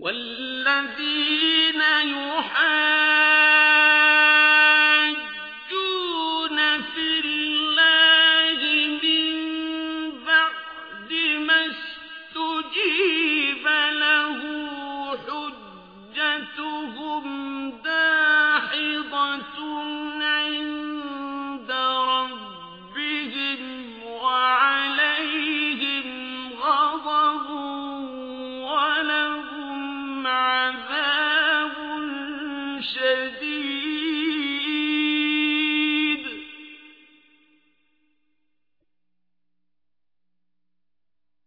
والذين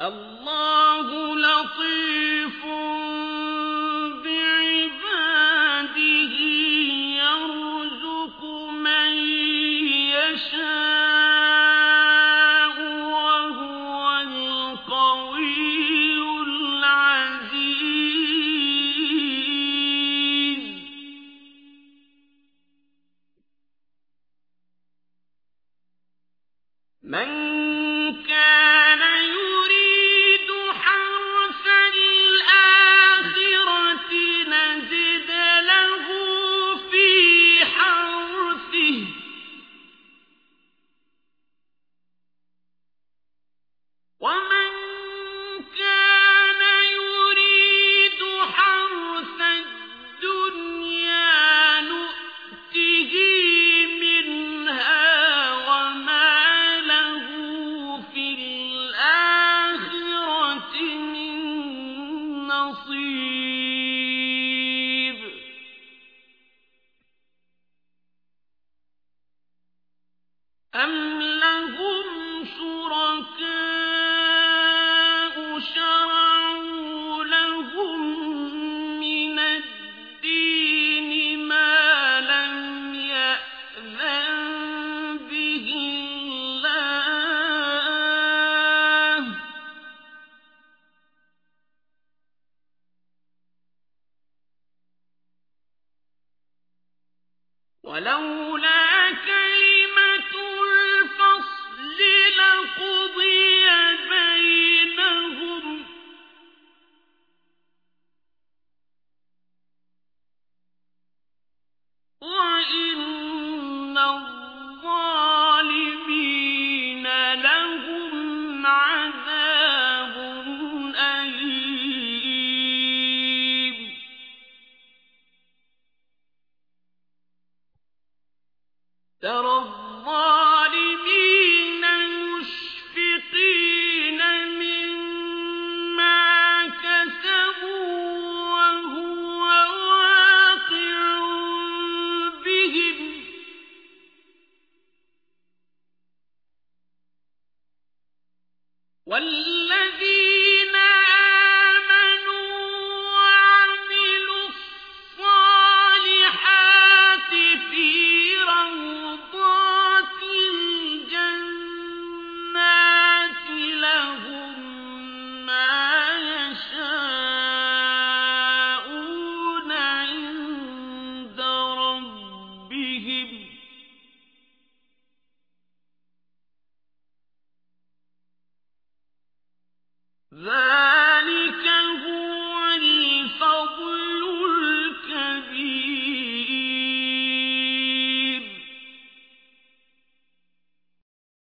الله لطيف بعباده يرزق من يشاء وهو القوي العزيز. من أم لهم شركاء شرعوا لهم من الدين ما لم يأذن به الله ولولا